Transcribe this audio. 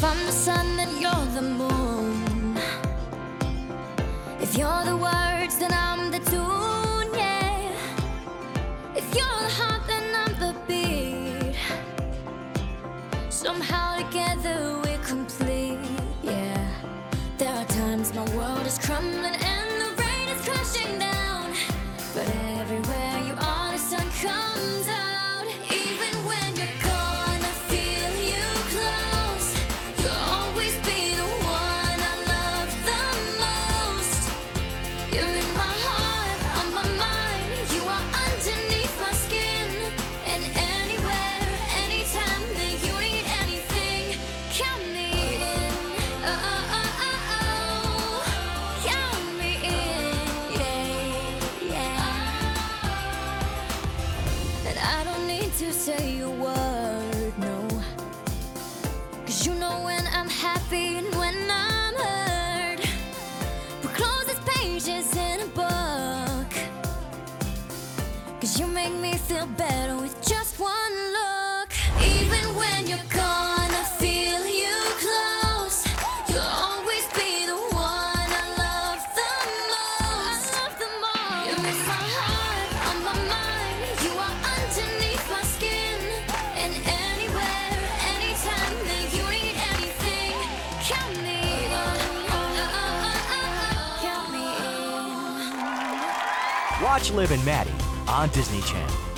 If I'm the sun, then you're the moon. If you're the words, then I'm the tune, yeah. If you're the heart, then I'm the beat. Somehow together we're complete, yeah. There are times my world is crumbling and the rain is crashing down. I don't need to say a word, no. Cause you know when I'm happy and when I'm hurt. We close these pages in a book. Cause you make me feel better with just one look. Even when you're gone, I feel you close. You'll always be the one I love the most. I love the most. You're my heart, Watch Liv and Maddie on Disney Channel.